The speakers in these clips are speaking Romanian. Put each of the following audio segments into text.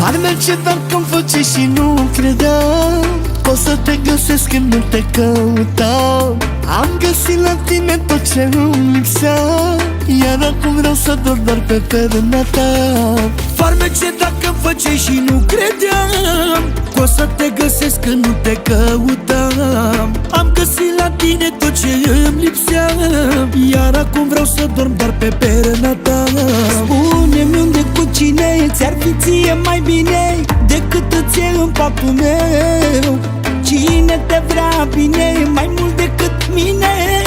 Farmece dar când face și nu credeam O să te găsesc când nu te căutam Am găsit la tine tot ce îmi lipsea. Iar acum vreau să dor doar pe perna ta. Farmece dacă făceai și nu credeam Că o să te găsesc când nu te căutam Am găsit la tine tot ce îmi lipsea. Iar acum vreau să dorm doar pe perna ta ți-ar fi ție mai bine Decât îți e în patul meu. Cine te vrea bine mai mult decât mine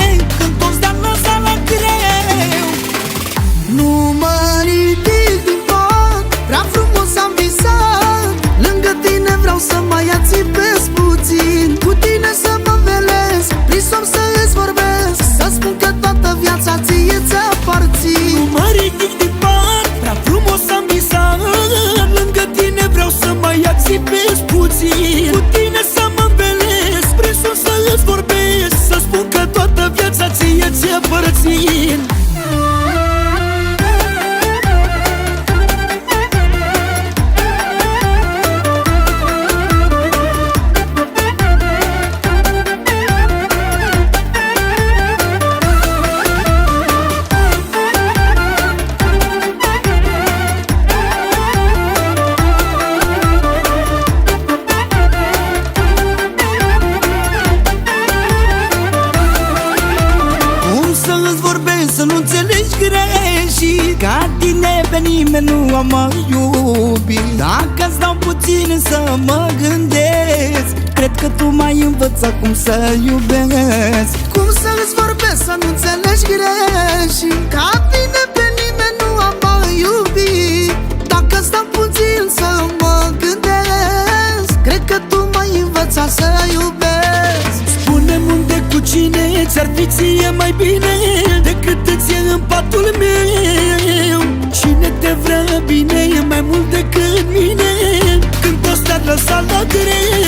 greșit Ca tine pe nimeni nu am mai iubit. Dacă îți dau puțin să mă gândesc Cred că tu mai învățat cum să iubesc. Cum să îți vorbesc să nu înțelegi greșit Ți-ar fi ție mai bine decât îți e în patul meu. Cine te vrea bine e mai mult decât mine. Când toți te-ar lăsa la greu